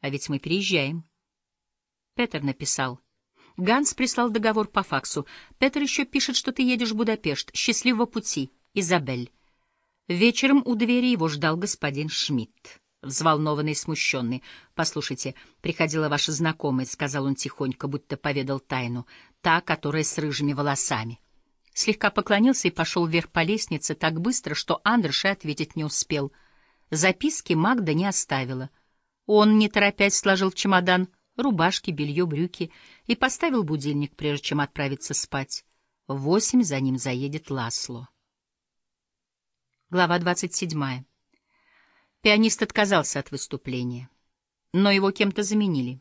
А ведь мы переезжаем. Петер написал. Ганс прислал договор по факсу. Петер еще пишет, что ты едешь в Будапешт. Счастливого пути, Изабель. Вечером у двери его ждал господин Шмидт, взволнованный и смущенный. «Послушайте, приходила ваша знакомая», — сказал он тихонько, будто поведал тайну, «та, которая с рыжими волосами». Слегка поклонился и пошел вверх по лестнице так быстро, что Андерш и ответить не успел. Записки Магда не оставила. Он, не торопясь, сложил в чемодан рубашки, белье, брюки и поставил будильник, прежде чем отправиться спать. В восемь за ним заедет Ласло. Глава двадцать седьмая. Пианист отказался от выступления, но его кем-то заменили.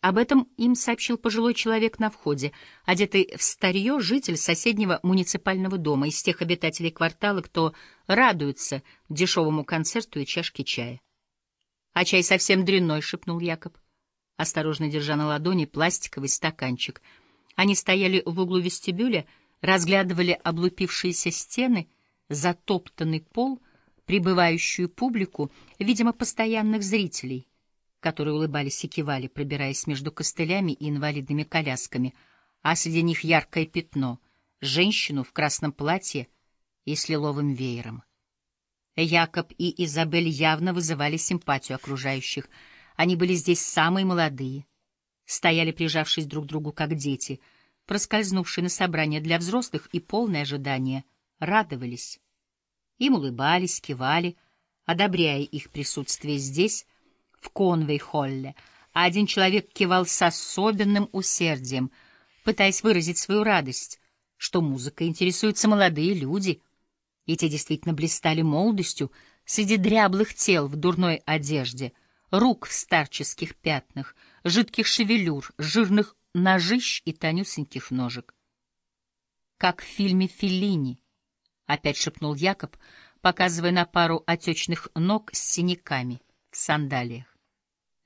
Об этом им сообщил пожилой человек на входе, одетый в старье житель соседнего муниципального дома, из тех обитателей квартала, кто радуется дешевому концерту и чашке чая. — А чай совсем дрянной, — шепнул Якоб, осторожно держа на ладони пластиковый стаканчик. Они стояли в углу вестибюля, разглядывали облупившиеся стены, затоптанный пол, прибывающую публику, видимо, постоянных зрителей, которые улыбались и кивали, пробираясь между костылями и инвалидными колясками, а среди них яркое пятно — женщину в красном платье и с лиловым веером — Якоб и Изабель явно вызывали симпатию окружающих. Они были здесь самые молодые, стояли, прижавшись друг к другу, как дети, проскользнувшие на собрание для взрослых и полное ожидание, радовались. Им улыбались, кивали, одобряя их присутствие здесь, в Конвей-Холле, а один человек кивал с особенным усердием, пытаясь выразить свою радость, что музыкой интересуются молодые люди — и те действительно блистали молодостью среди дряблых тел в дурной одежде, рук в старческих пятнах, жидких шевелюр, жирных ножищ и тонюсеньких ножек. «Как в фильме Феллини», — опять шепнул Якоб, показывая на пару отечных ног с синяками в сандалиях.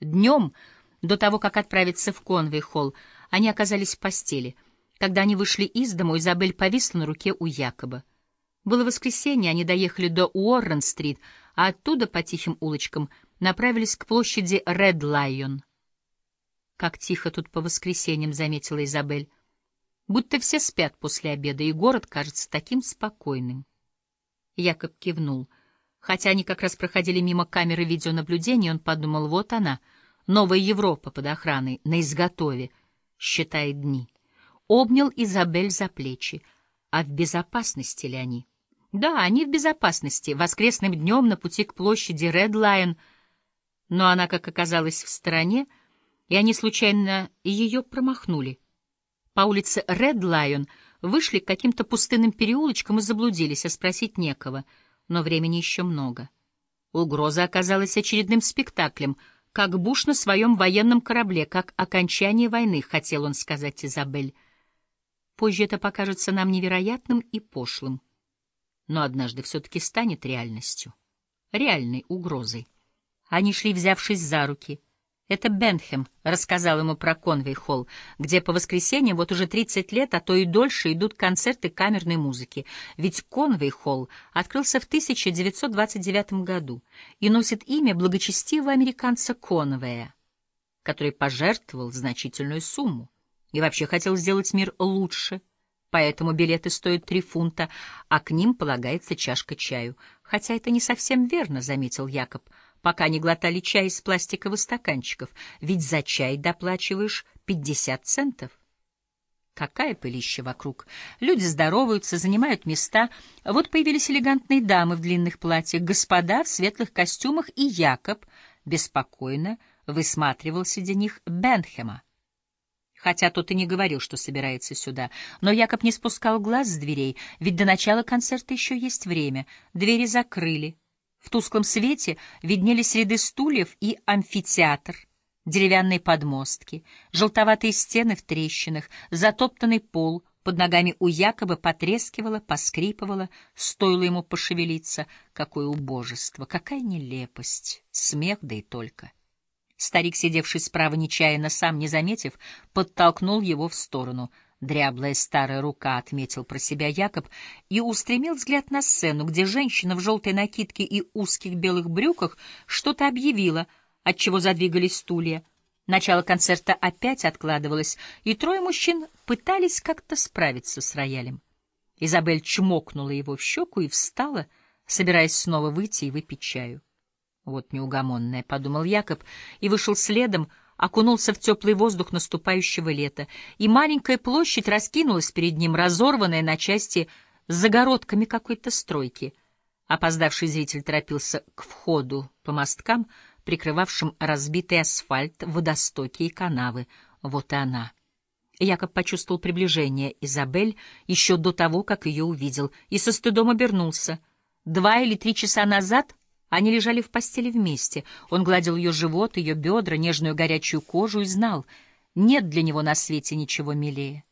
Днем, до того, как отправиться в Конвей-холл, они оказались в постели. Когда они вышли из дому, Изабель повисла на руке у Якоба. Было воскресенье, они доехали до Уоррен-стрит, а оттуда по тихим улочкам направились к площади Ред Лайон. «Как тихо тут по воскресеньям», — заметила Изабель. «Будто все спят после обеда, и город кажется таким спокойным». Якоб кивнул. Хотя они как раз проходили мимо камеры видеонаблюдения, он подумал, вот она, новая Европа под охраной, на изготове, считает дни. Обнял Изабель за плечи. А в безопасности ли они? Да, они в безопасности, воскресным днем на пути к площади Ред Лайон, но она, как оказалось, в стороне, и они случайно ее промахнули. По улице Ред Лайон вышли к каким-то пустынным переулочкам и заблудились, а спросить некого, но времени еще много. Угроза оказалась очередным спектаклем, как Буш на своем военном корабле, как окончание войны, хотел он сказать Изабель. Позже это покажется нам невероятным и пошлым но однажды все-таки станет реальностью, реальной угрозой. Они шли, взявшись за руки. Это Бенхем рассказал ему про Конвей-холл, где по воскресеньям вот уже 30 лет, а то и дольше идут концерты камерной музыки. Ведь Конвей-холл открылся в 1929 году и носит имя благочестивого американца Конвея, который пожертвовал значительную сумму и вообще хотел сделать мир лучше — поэтому билеты стоят три фунта, а к ним полагается чашка чаю. Хотя это не совсем верно, — заметил Якоб, пока не глотали чай из пластиковых стаканчиков, ведь за чай доплачиваешь пятьдесят центов. Какая пылища вокруг. Люди здороваются, занимают места. Вот появились элегантные дамы в длинных платьях, господа в светлых костюмах, и Якоб беспокойно высматривал среди них Бенхема хотя тот и не говорил, что собирается сюда. Но Якоб не спускал глаз с дверей, ведь до начала концерта еще есть время. Двери закрыли. В тусклом свете виднелись ряды стульев и амфитеатр, деревянные подмостки, желтоватые стены в трещинах, затоптанный пол — под ногами у Якоба потрескивало, поскрипывало, стоило ему пошевелиться. Какое убожество, какая нелепость, смех да и только. Старик, сидевший справа нечаянно, сам не заметив, подтолкнул его в сторону. Дряблая старая рука, — отметил про себя Якоб, и устремил взгляд на сцену, где женщина в желтой накидке и узких белых брюках что-то объявила, отчего задвигались стулья. Начало концерта опять откладывалось, и трое мужчин пытались как-то справиться с роялем. Изабель чмокнула его в щеку и встала, собираясь снова выйти и выпить чаю. Вот неугомонная, — подумал Якоб, и вышел следом, окунулся в теплый воздух наступающего лета, и маленькая площадь раскинулась перед ним, разорванная на части загородками какой-то стройки. Опоздавший зритель торопился к входу по мосткам, прикрывавшим разбитый асфальт, водостоки и канавы. Вот и она. Якоб почувствовал приближение Изабель еще до того, как ее увидел, и со стыдом обернулся. Два или три часа назад они лежали в постели вместе. Он гладил ее живот, ее бедра, нежную горячую кожу и знал, нет для него на свете ничего милее.